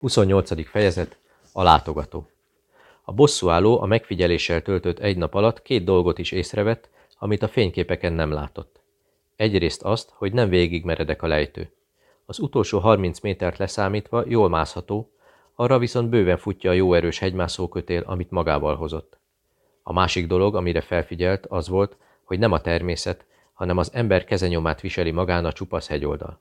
28. fejezet A látogató A bosszúálló a megfigyeléssel töltött egy nap alatt két dolgot is észrevett, amit a fényképeken nem látott. Egyrészt azt, hogy nem végig meredek a lejtő. Az utolsó 30 métert leszámítva jól mászható, arra viszont bőven futja a jó erős hegymászókötél, amit magával hozott. A másik dolog, amire felfigyelt, az volt, hogy nem a természet, hanem az ember kezenyomát viseli magán a csupasz hegyoldal.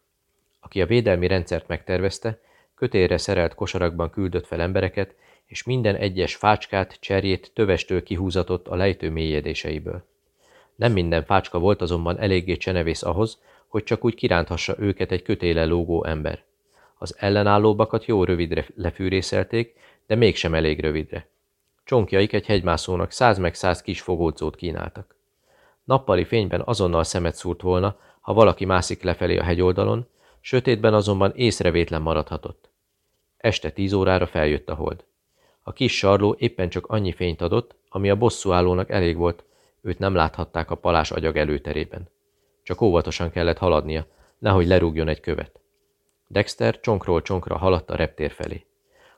Aki a védelmi rendszert megtervezte, kötélre szerelt kosarakban küldött fel embereket, és minden egyes fácskát, cserjét tövestől kihúzatott a lejtő mélyedéseiből. Nem minden fácska volt azonban eléggé csenevész ahhoz, hogy csak úgy kiránthassa őket egy kötéle lógó ember. Az ellenállóbakat jó rövidre lefűrészelték, de mégsem elég rövidre. Csonkjaik egy hegymászónak száz meg száz kis fogódzót kínáltak. Nappali fényben azonnal szemet szúrt volna, ha valaki mászik lefelé a hegyoldalon, sötétben azonban észrevétlen maradhatott. Este tíz órára feljött a hold. A kis sarló éppen csak annyi fényt adott, ami a bosszúállónak elég volt, őt nem láthatták a palás agyag előterében. Csak óvatosan kellett haladnia, nehogy lerúgjon egy követ. Dexter csonkról csonkra haladt a reptér felé.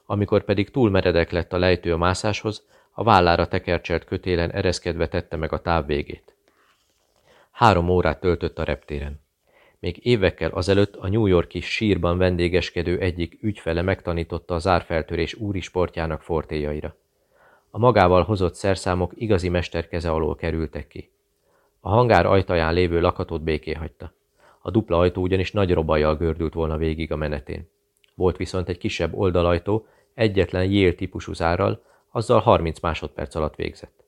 Amikor pedig túl meredek lett a lejtő a mászáshoz, a vállára tekercselt kötélen ereszkedve tette meg a táv végét. Három órát töltött a reptéren. Még évekkel azelőtt a New Yorki sírban vendégeskedő egyik ügyfele megtanította az árfeltörés úri sportjának fortéjaira. A magával hozott szerszámok igazi mesterkeze alól kerültek ki. A hangár ajtaján lévő lakatot béké hagyta. A dupla ajtó ugyanis nagy robajjal gördült volna végig a menetén. Volt viszont egy kisebb oldalajtó, egyetlen jél típusú zárral, azzal 30 másodperc alatt végzett.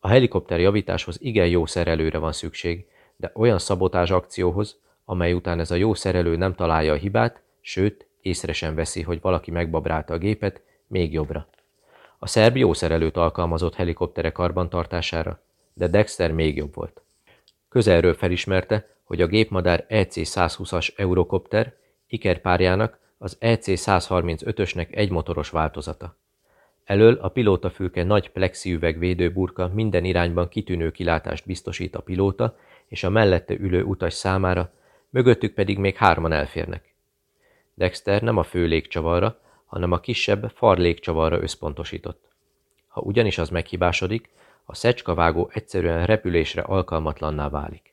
A helikopter javításhoz igen jó szerelőre van szükség, de olyan szabotás akcióhoz, amely után ez a jó szerelő nem találja a hibát, sőt, észre sem veszi, hogy valaki megbabrálta a gépet, még jobbra. A szerb jó szerelőt alkalmazott helikoptere karbantartására, de Dexter még jobb volt. Közelről felismerte, hogy a gépmadár EC-120-as Eurocopter ikerpárjának az EC-135-ösnek egy motoros változata. Elől a pilótafülke nagy plexiüveg védőburka minden irányban kitűnő kilátást biztosít a pilóta és a mellette ülő utas számára, mögöttük pedig még hárman elférnek. Dexter nem a fő légcsavarra, hanem a kisebb far légcsavarra összpontosított. Ha ugyanis az meghibásodik, a szecskavágó egyszerűen repülésre alkalmatlanná válik.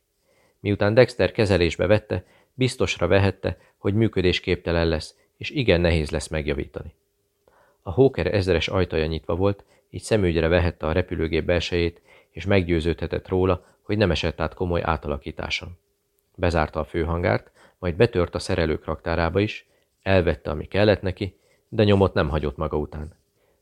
Miután Dexter kezelésbe vette, biztosra vehette, hogy működésképtelen lesz, és igen nehéz lesz megjavítani. A Hawker ezres ajtaja nyitva volt, így szemügyre vehette a repülőgép belsejét, és meggyőződhetett róla, hogy nem esett át komoly átalakításon. Bezárta a főhangárt, majd betört a szerelők raktárába is, elvette, ami kellett neki, de nyomot nem hagyott maga után.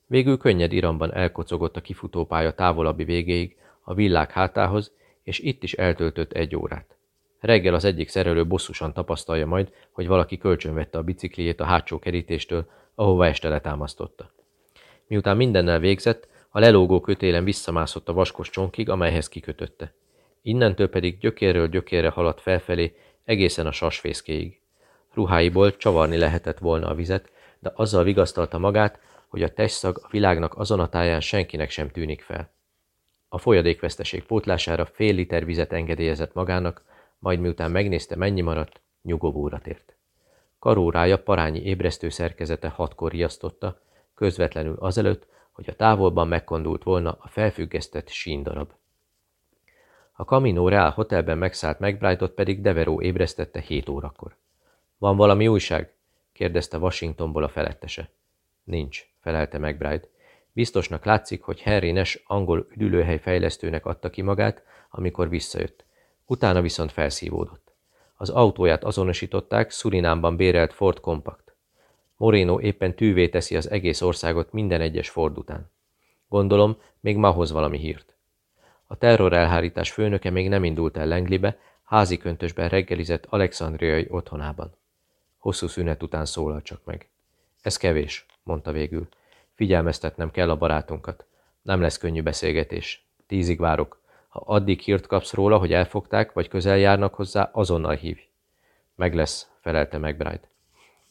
Végül könnyed iramban elkocogott a kifutópálya távolabbi végéig, a villák hátához, és itt is eltöltött egy órát. Reggel az egyik szerelő bosszusan tapasztalja majd, hogy valaki kölcsönvette a bicikliét a hátsó kerítéstől, ahova este letámasztotta. Miután mindennel végzett, a lelógó kötélen visszamászott a vaskos csonkig, amelyhez kikötötte. Innentől pedig gyökérről gyökérre haladt felfelé, egészen a sasfészkéig. Ruháiból csavarni lehetett volna a vizet, de azzal vigasztalta magát, hogy a testszag a világnak azon a táján senkinek sem tűnik fel. A folyadékveszteség pótlására fél liter vizet engedélyezett magának, majd miután megnézte mennyi maradt, nyugovóra tért. Karórája parányi ébresztő szerkezete hatkor riasztotta, közvetlenül azelőtt, hogy a távolban megkondult volna a felfüggesztett síndarab. A Camino Real hotelben megszállt McBride-ot pedig Deveró ébresztette 7 órakor. Van valami újság? kérdezte Washingtonból a felettese. Nincs, felelte McBride. Biztosnak látszik, hogy Henry Nash angol üdülőhely fejlesztőnek adta ki magát, amikor visszajött. Utána viszont felszívódott. Az autóját azonosították Szurinámban bérelt Ford Compact. Moreno éppen tűvé teszi az egész országot minden egyes Ford után. Gondolom, még ma hoz valami hírt. A terrorelhárítás főnöke még nem indult el Lenglibe, házi köntösben reggelizett Alexandriai otthonában. Hosszú szünet után szólal csak meg. Ez kevés, mondta végül. Figyelmeztetnem kell a barátunkat. Nem lesz könnyű beszélgetés. Tízig várok. Ha addig hírt kapsz róla, hogy elfogták, vagy közel járnak hozzá, azonnal hívj. Meg lesz, felelte McBride.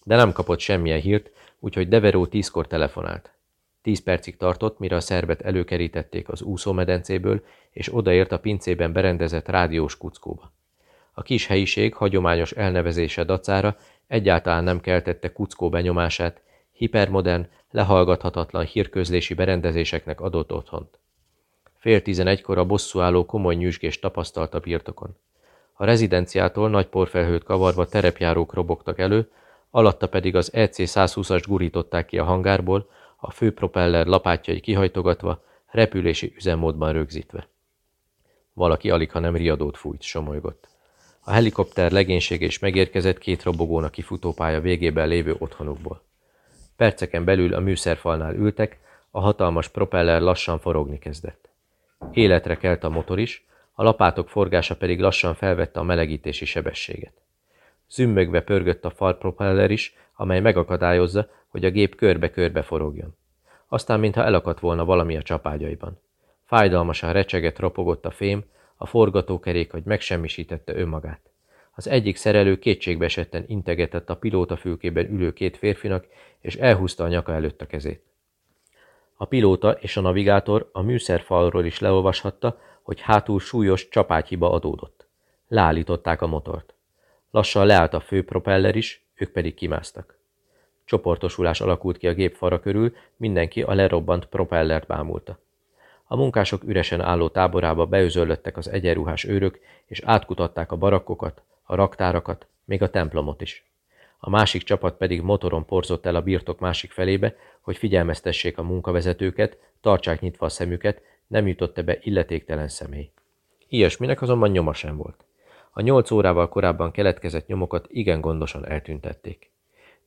De nem kapott semmilyen hírt, úgyhogy Deveró tízkor telefonált. Tíz percig tartott, mire a szervet előkerítették az úszómedencéből, és odaért a pincében berendezett rádiós kuckóba. A kis helyiség hagyományos elnevezése dacára egyáltalán nem keltette kuckó benyomását, hipermodern, lehallgathatatlan hírközlési berendezéseknek adott otthont. Fél tizenegykor a bosszúálló komoly nyüzsgést tapasztalta birtokon. A rezidenciától nagy porfelhőt kavarva terepjárók robogtak elő, alatta pedig az EC-120-ast gurították ki a hangárból, a főpropeller lapátjai kihajtogatva, repülési üzemmódban rögzítve. Valaki alig, ha nem riadót fújt, somolygott. A helikopter legénység és megérkezett két robogón a kifutópálya végében lévő otthonukból. Perceken belül a műszerfalnál ültek, a hatalmas propeller lassan forogni kezdett. Életre kelt a motor is, a lapátok forgása pedig lassan felvette a melegítési sebességet. Zümmögve pörgött a fal propeller is, amely megakadályozza, hogy a gép körbe-körbe forogjon. Aztán, mintha elakadt volna valami a csapágyaiban. Fájdalmasan recsegett, ropogott a fém, a forgatókerék, hogy megsemmisítette önmagát. Az egyik szerelő kétségbe esetten integetett a pilóta fülkében ülő két férfinak, és elhúzta a nyaka előtt a kezét. A pilóta és a navigátor a műszerfalról is leolvashatta, hogy hátul súlyos csapágyhiba adódott. Leállították a motort. Lassan leállt a főpropeller is, ők pedig kimásztak. Csoportosulás alakult ki a gép fara körül, mindenki a lerobbant propellert bámulta. A munkások üresen álló táborába beözöllöttek az egyenruhás őrök, és átkutatták a barakkokat, a raktárakat, még a templomot is. A másik csapat pedig motoron porzott el a birtok másik felébe, hogy figyelmeztessék a munkavezetőket, tartsák nyitva a szemüket, nem jutott be illetéktelen személy. Ilyesminek azonban nyoma sem volt. A nyolc órával korábban keletkezett nyomokat igen gondosan eltüntették.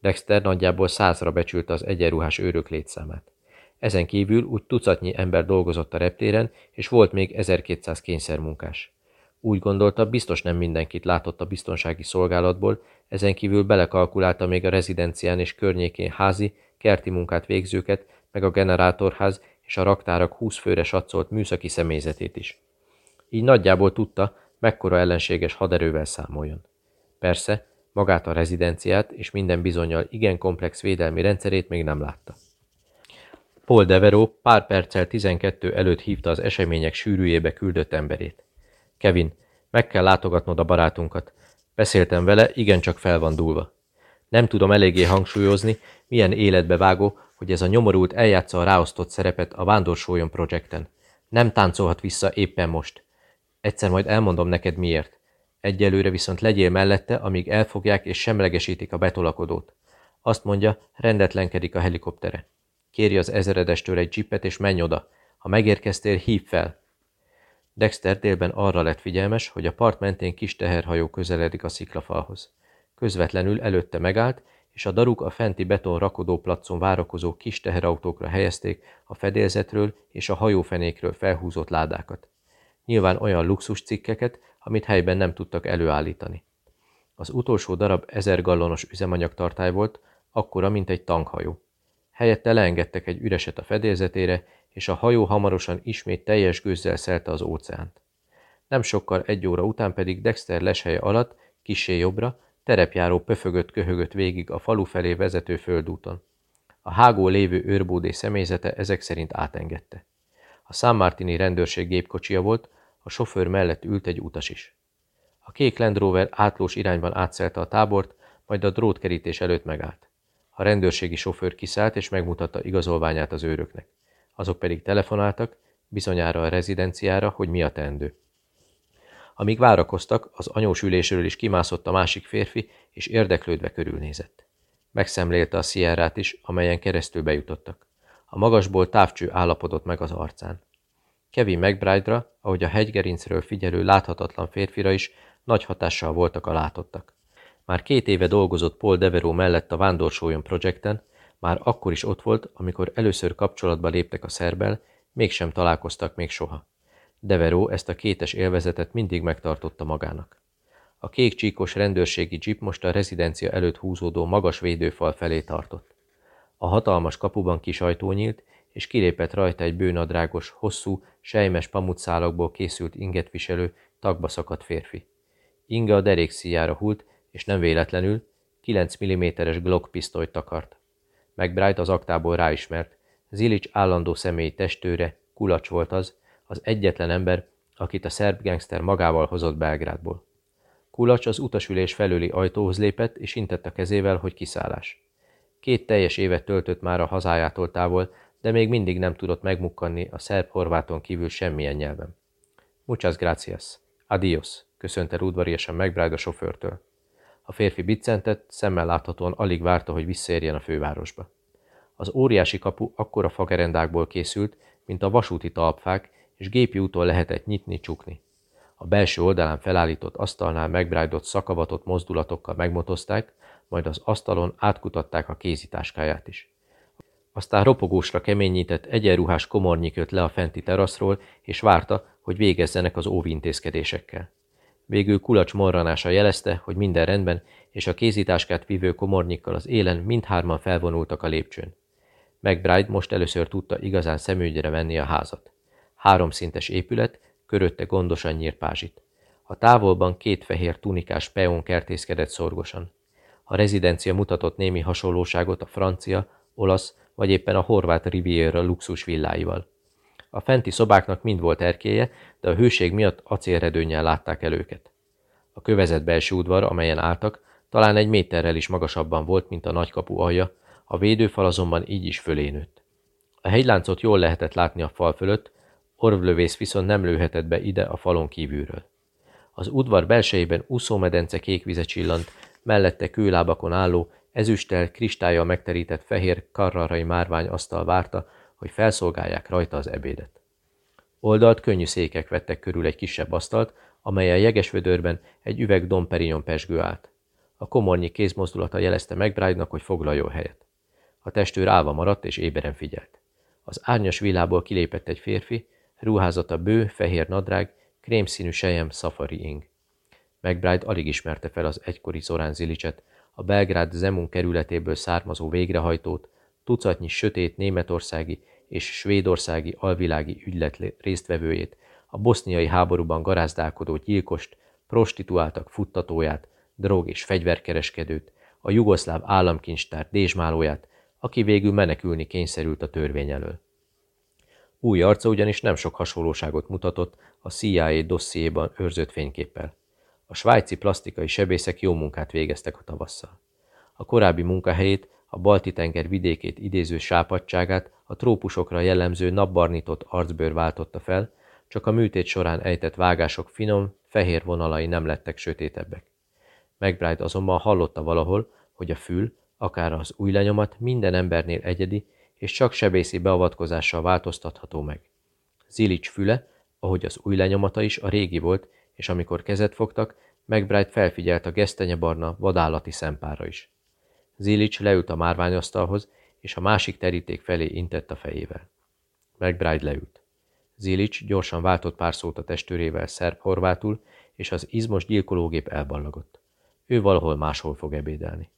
Dexter nagyjából százra becsülte az egyenruhás őrök létszámát. Ezen kívül úgy tucatnyi ember dolgozott a reptéren, és volt még 1200 kényszermunkás. Úgy gondolta, biztos nem mindenkit látott a biztonsági szolgálatból, ezen kívül belekalkulálta még a rezidencián és környékén házi, kerti munkát végzőket, meg a generátorház és a raktárak 20 főre satszolt műszaki személyzetét is. Így nagyjából tudta, mekkora ellenséges haderővel számoljon. Persze, magát a rezidenciát és minden bizonyal igen komplex védelmi rendszerét még nem látta. Paul Deveró pár perccel 12 előtt hívta az események sűrűjébe küldött emberét. Kevin, meg kell látogatnod a barátunkat. Beszéltem vele, igencsak fel van dúlva. Nem tudom eléggé hangsúlyozni, milyen életbe vágó, hogy ez a nyomorult eljátsza a ráosztott szerepet a Vándorsólyon projekten. Nem táncolhat vissza éppen most. Egyszer majd elmondom neked miért. Egyelőre viszont legyél mellette, amíg elfogják és semlegesítik a betolakodót. Azt mondja, rendetlenkedik a helikoptere. Kéri az ezeredestől egy dzsipet és menj oda. Ha megérkeztél, hív fel. Dexter délben arra lett figyelmes, hogy a part mentén kis teherhajó közeledik a sziklafalhoz. Közvetlenül előtte megállt, és a daruk a fenti beton rakodóplacon várakozó kis teherautókra helyezték a fedélzetről és a hajófenékről felhúzott ládákat. Nyilván olyan luxus cikkeket, amit helyben nem tudtak előállítani. Az utolsó darab ezer gallonos üzemanyagtartály volt, akkora, mint egy tankhajó. Helyette leengedtek egy üreset a fedélzetére, és a hajó hamarosan ismét teljes gőzzel szelte az óceánt. Nem sokkal egy óra után pedig Dexter leshelye alatt, kisé jobbra, terepjáró pöfögött köhögött végig a falu felé vezető földúton. A hágó lévő őrbódé személyzete ezek szerint átengedte. A San Martini rendőrség gépkocsia volt, a sofőr mellett ült egy utas is. A kék Land Rover átlós irányban átszelte a tábort, majd a drótkerítés előtt megállt. A rendőrségi sofőr kiszállt és megmutatta igazolványát az őröknek. Azok pedig telefonáltak, bizonyára a rezidenciára, hogy mi a teendő. Amíg várakoztak, az anyós ülésről is kimászott a másik férfi, és érdeklődve körülnézett. Megszemlélte a Sierrát is, amelyen keresztül bejutottak. A magasból távcső állapodott meg az arcán. Kevin McBride-ra, ahogy a hegygerincről figyelő láthatatlan férfira is nagy hatással voltak a látottak. Már két éve dolgozott Paul Deveró mellett a Vándorsólyon projekten, már akkor is ott volt, amikor először kapcsolatba léptek a szerbel, mégsem találkoztak még soha. Deveró ezt a kétes élvezetet mindig megtartotta magának. A kék csíkos rendőrségi jeep most a rezidencia előtt húzódó magas védőfal felé tartott. A hatalmas kapuban kis ajtó nyílt, és kilépett rajta egy bőnadrágos, hosszú, sejmes pamutszálakból készült inget viselő, tagba szakadt férfi. Inge a derékszíjára hult, és nem véletlenül 9 mm-es Glock pisztolyt takart. McBride az aktából ráismert. Zilics állandó személy testőre, kulacs volt az, az egyetlen ember, akit a szerb gangster magával hozott Belgrádból. Kulacs az utasülés felőli ajtóhoz lépett, és intett a kezével, hogy kiszállás. Két teljes évet töltött már a hazájától távol, de még mindig nem tudott megmukkanni a szerb-horváton kívül semmilyen nyelven. Muchas gracias. Adios, köszönte udvariasan McBride a sofőrtől. A férfi biccentett, szemmel láthatóan alig várta, hogy visszaérjen a fővárosba. Az óriási kapu akkora fagerendákból készült, mint a vasúti talpfák, és gépi úton lehetett nyitni, csukni. A belső oldalán felállított asztalnál megbrájdott szakavatott mozdulatokkal megmotozták, majd az asztalon átkutatták a kézitáskáját is. Aztán ropogósra keményített egyenruhás komornyik jött le a fenti teraszról, és várta, hogy végezzenek az óvintézkedésekkel. Végül kulacs morranása jelezte, hogy minden rendben, és a kézitáskát vívő komornyikkal az élen mindhárman felvonultak a lépcsőn. McBride most először tudta igazán szemügyre venni a házat. Háromszintes épület, körötte gondosan nyírt pázsit. A távolban két fehér tunikás peón kertészkedett szorgosan. A rezidencia mutatott némi hasonlóságot a francia, olasz vagy éppen a horvát Riviera luxus villáival. A fenti szobáknak mind volt erkéje, de a hőség miatt acélredőnnyel látták el őket. A kövezett belső udvar, amelyen álltak, talán egy méterrel is magasabban volt, mint a nagykapu alja, a védőfal azonban így is fölé nőtt. A hegyláncot jól lehetett látni a fal fölött, orvlövész viszont nem lőhetett be ide a falon kívülről. Az udvar belsejében úszómedence kékvize csillant, mellette kőlábakon álló, ezüsttel, kristályjal megterített fehér karrarai márvány asztal várta, hogy felszolgálják rajta az ebédet. Oldalt könnyű székek vettek körül egy kisebb asztalt, amelyen jeges egy üveg domperignon pesgő állt. A komornyi kézmozdulata jelezte McBride-nak, hogy foglaljon helyet. A testőr állva maradt és éberen figyelt. Az árnyas villából kilépett egy férfi, ruházata bő, fehér nadrág, krémszínű sejem szafari ing. McBride alig ismerte fel az egykori Zorán Zilicset, a Belgrád Zemun kerületéből származó végrehajtót, tucatnyi sötét németországi és svédországi alvilági ügylet résztvevőjét, a boszniai háborúban garázdálkodó gyilkost, prostituáltak futtatóját, drog- és fegyverkereskedőt, a jugoszláv államkincstár dézsmálóját, aki végül menekülni kényszerült a törvény elől. Új arca ugyanis nem sok hasonlóságot mutatott a CIA dossziéban őrzött fényképpel. A svájci plastikai sebészek jó munkát végeztek a tavasszal. A korábbi munkahelyét, a Balti-tenger vidékét idéző sápadságát a trópusokra jellemző napbarnított arcbőr váltotta fel, csak a műtét során ejtett vágások finom, fehér vonalai nem lettek sötétebbek. McBride azonban hallotta valahol, hogy a fül, akár az új lenyomat minden embernél egyedi, és csak sebészi beavatkozással változtatható meg. Zilics füle, ahogy az új lenyomata is, a régi volt, és amikor kezet fogtak, McBride felfigyelt a gesztenyebarna vadállati szempára is. Zilics leült a márványasztalhoz, és a másik teríték felé intett a fejével. McBride leült. Zilics gyorsan váltott pár szót a testőrével szerb-horvátul, és az izmos gyilkológép elballagott. Ő valahol máshol fog ebédelni.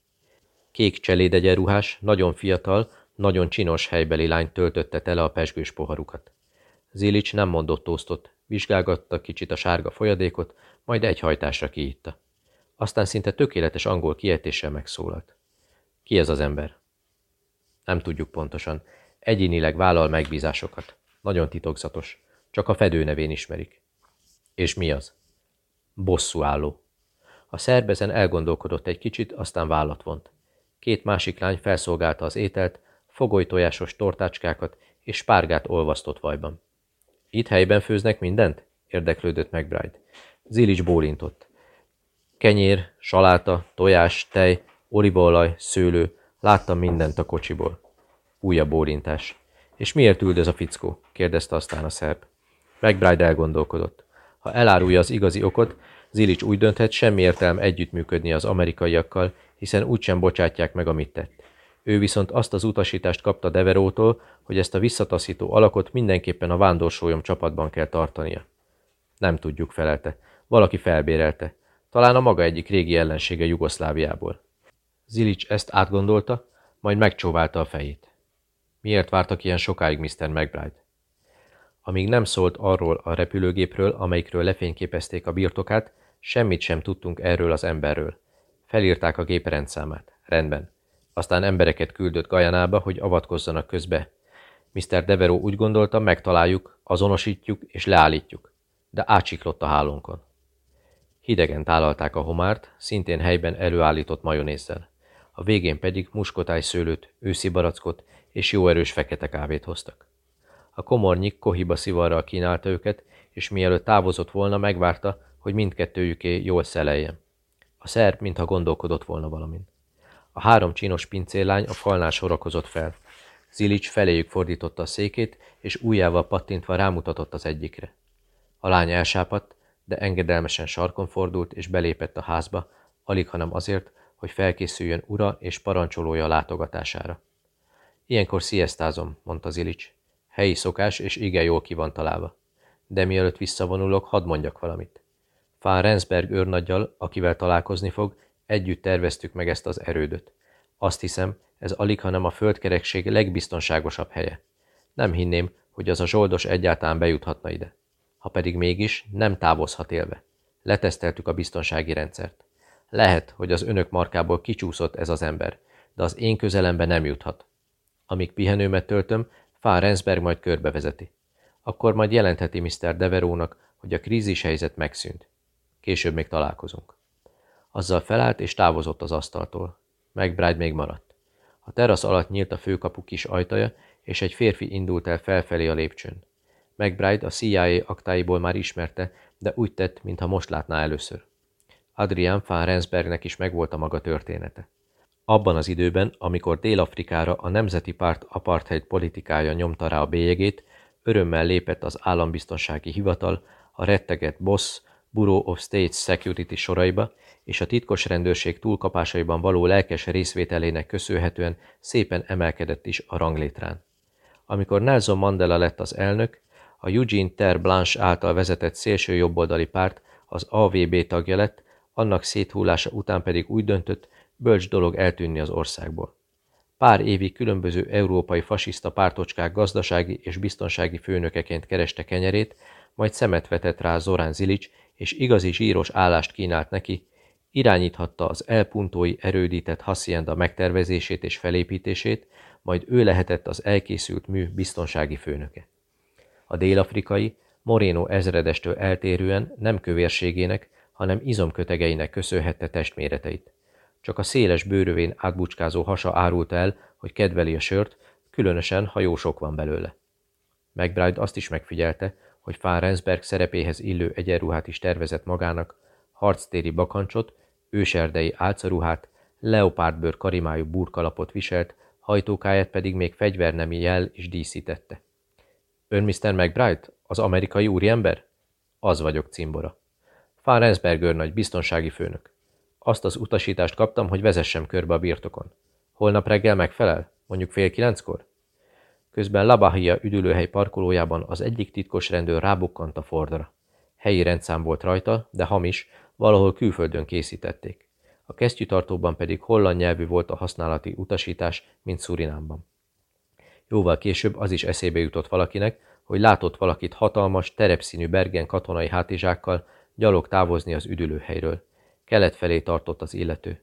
Kék cselédegyenruhás, nagyon fiatal, nagyon csinos helybeli lány töltötte tele a pesgős poharukat. Zilics nem mondott tosztot, vizsgálgatta kicsit a sárga folyadékot, majd egy hajtásra kiitta. Aztán szinte tökéletes angol kiejtéssel megszólalt. Ki ez az ember? Nem tudjuk pontosan. Egyénileg vállal megbízásokat. Nagyon titokzatos. Csak a fedő nevén ismerik. És mi az? Bosszú álló. A szerbezen elgondolkodott egy kicsit, aztán vállat vont. Két másik lány felszolgálta az ételt, fogolytojásos tortácskákat és spárgát olvasztott vajban. Itt helyben főznek mindent? érdeklődött McBride. Zilics bólintott. Kenyér, saláta, tojás, tej, olívaolaj, szőlő, láttam mindent a kocsiból. Újabb bólintás. És miért üldöz a fickó? kérdezte aztán a szerb. McBride elgondolkodott. Ha elárulja az igazi okot, Zilics úgy dönthet, semmi értelme együttműködni az amerikaiakkal, hiszen úgysem bocsátják meg, amit tett. Ő viszont azt az utasítást kapta Deverótól, hogy ezt a visszataszító alakot mindenképpen a vándorsolyom csapatban kell tartania. Nem tudjuk, felelte. Valaki felbérelte. Talán a maga egyik régi ellensége Jugoszláviából. Zilics ezt átgondolta, majd megcsóválta a fejét. Miért vártak ilyen sokáig Mr. McBride? Amíg nem szólt arról a repülőgépről, amelyikről lefényképezték a birtokát, semmit sem tudtunk erről az emberről. Felírták a gép. Rendben. Aztán embereket küldött Gajanába, hogy avatkozzanak közbe. Mr. Devero úgy gondolta, megtaláljuk, azonosítjuk és leállítjuk. De átsiklott a hálónkon. Hidegen tálalták a homárt, szintén helyben előállított majonézzel. a végén pedig muskotáj szőlőt, őszi barackot és jó erős fekete kávét hoztak. A komornyik kohiba szivarral kínálta őket, és mielőtt távozott volna, megvárta, hogy mindkettőjüké jól szeleljen. A szerb, mintha gondolkodott volna valamin. A három csinos pincérlány a falnál sorakozott fel. Zilics feléjük fordította a székét, és újjával pattintva rámutatott az egyikre. A lány elsápadt, de engedelmesen sarkon fordult, és belépett a házba, alig hanem azért, hogy felkészüljön ura és parancsolója látogatására. Ilyenkor sziasztázom, mondta Zilics. Helyi szokás, és igen jól ki van találva. De mielőtt visszavonulok, hadd mondjak valamit. Fán Rensberg őrnaggyal, akivel találkozni fog, együtt terveztük meg ezt az erődöt. Azt hiszem, ez alig, hanem a földkerekség legbiztonságosabb helye. Nem hinném, hogy az a zsoldos egyáltalán bejuthatna ide. Ha pedig mégis, nem távozhat élve. Leteszteltük a biztonsági rendszert. Lehet, hogy az önök markából kicsúszott ez az ember, de az én közelembe nem juthat. Amíg pihenőmet töltöm, Fán Rensberg majd körbevezeti. Akkor majd jelentheti Mr. Deverónak, hogy a krízis helyzet megszűnt. Később még találkozunk. Azzal felállt és távozott az asztaltól. McBride még maradt. A terasz alatt nyílt a főkapu kis ajtaja, és egy férfi indult el felfelé a lépcsőn. McBride a CIA aktáiból már ismerte, de úgy tett, mintha most látná először. Adrian van Rensbergnek is megvolt a maga története. Abban az időben, amikor Dél-Afrikára a Nemzeti Párt apartheid politikája nyomta rá a bélyegét, örömmel lépett az állambiztonsági hivatal, a retteget Boss, Bureau of State Security soraiba, és a titkos rendőrség túlkapásaiban való lelkes részvételének köszönhetően szépen emelkedett is a ranglétrán. Amikor Nelson Mandela lett az elnök, a Eugene Ter Blanche által vezetett szélső jobboldali párt az AVB tagja lett, annak széthullása után pedig úgy döntött, bölcs dolog eltűnni az országból. Pár évig különböző európai fasiszta pártocskák gazdasági és biztonsági főnökeként kereste kenyerét, majd szemet vetett rá Zorán Zilics, és igazi zsíros állást kínált neki, irányíthatta az elpuntói erődített Hacienda megtervezését és felépítését, majd ő lehetett az elkészült mű biztonsági főnöke. A délafrikai, Moreno ezredestől eltérően nem kövérségének, hanem izomkötegeinek köszönhette testméreteit. Csak a széles bőrövén átbucskázó hasa árult el, hogy kedveli a sört, különösen, ha jó sok van belőle. McBride azt is megfigyelte, hogy Fán Rensberg szerepéhez illő egyenruhát is tervezett magának, harctéri bakancsot, őserdei álcaruhát, leopárdbőr karimájú burkalapot viselt, hajtókáját pedig még fegyvernemi jel is díszítette. Ön Mr. McBride? Az amerikai úriember? Az vagyok, cimbora. Fán Rensberg őrnagy, biztonsági főnök. Azt az utasítást kaptam, hogy vezessem körbe a birtokon. Holnap reggel megfelel? Mondjuk fél kilenckor? Közben Labahia üdülőhely parkolójában az egyik titkos rendőr rábukkant a Fordra. Helyi rendszám volt rajta, de hamis, valahol külföldön készítették. A kesztyűtartóban pedig holland nyelvű volt a használati utasítás, mint Szurinámban. Jóval később az is eszébe jutott valakinek, hogy látott valakit hatalmas, terepszínű bergen katonai hátizsákkal gyalog távozni az üdülőhelyről. Kelet felé tartott az illető.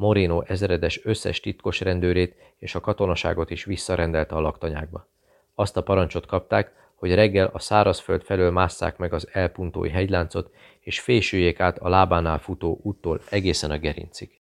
Moreno ezredes összes titkos rendőrét és a katonaságot is visszarendelte a laktanyákba. Azt a parancsot kapták, hogy reggel a szárazföld felől másszák meg az elpuntói hegyláncot, és fésüljék át a lábánál futó úttól egészen a gerincig.